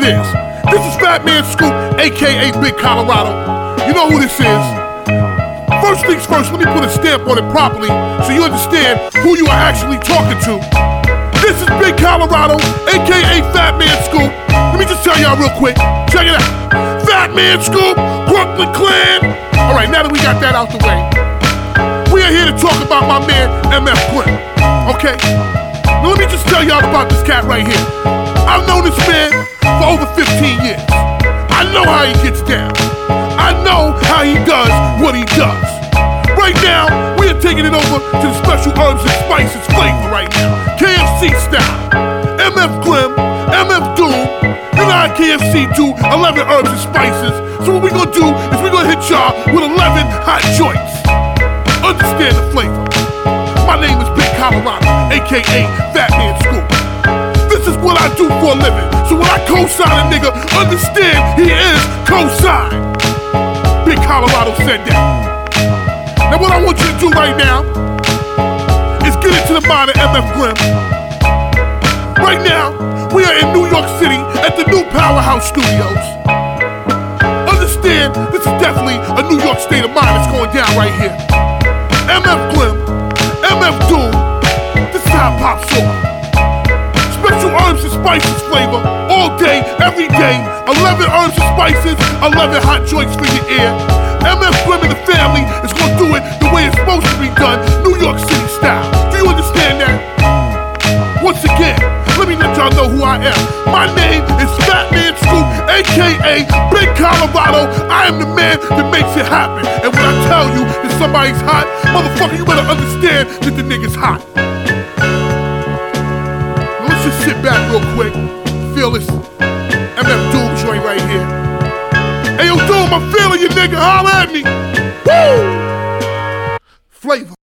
it is. This is Fat Man Scoop, aka Big Colorado. You know who this is. First things first, let me put a stamp on it properly so you understand who you are actually talking to. This is Big Colorado, aka Fat Man Scoop. Let me just tell y'all real quick. Check it out. Fat Man Scoop, Brooklyn Clan. All right, now that we got that out the way, we are here to talk about my man MF Grimm. Okay? Now let me just tell y'all about this cat right here. I've known this man for over 15 years. I know how he gets down. I know how he does what he does. Right now, we are taking it over to the special herbs and spices flavor right now. KFC style. MF Grimm, MF Doom, know how KFC do 11 herbs and spices. So what we gonna do is we gonna hit y'all with 11 hot joints. Understand the flavor. My name is Big Colorado, aka for a living. So when I co-sign a nigga, understand he is co-sign. Big Colorado said that. Now what I want you to do right now is get into the mind of MF Grimm. Right now, we are in New York City at the new Powerhouse Studios. Understand, this is definitely a New York state of mind that's going down right here. MF Grimm, MF Doom, this is how pops off. Spices flavor all day, every day. 11 herbs and spices, 11 hot joints for your ear. MF Grimm and the family is gonna do it the way it's supposed to be done, New York City style. Do you understand that? Once again, let me let y'all know who I am. My name is Fat Man Scoop, aka Big Colorado. I am the man that makes it happen. And when I tell you that somebody's hot, motherfucker, you better understand that the nigga's hot. Just sit back real quick, feel this MF Doom joint right here. Hey yo, Doom, I'm feeling you, nigga. Holla at me. Woo! Flavor.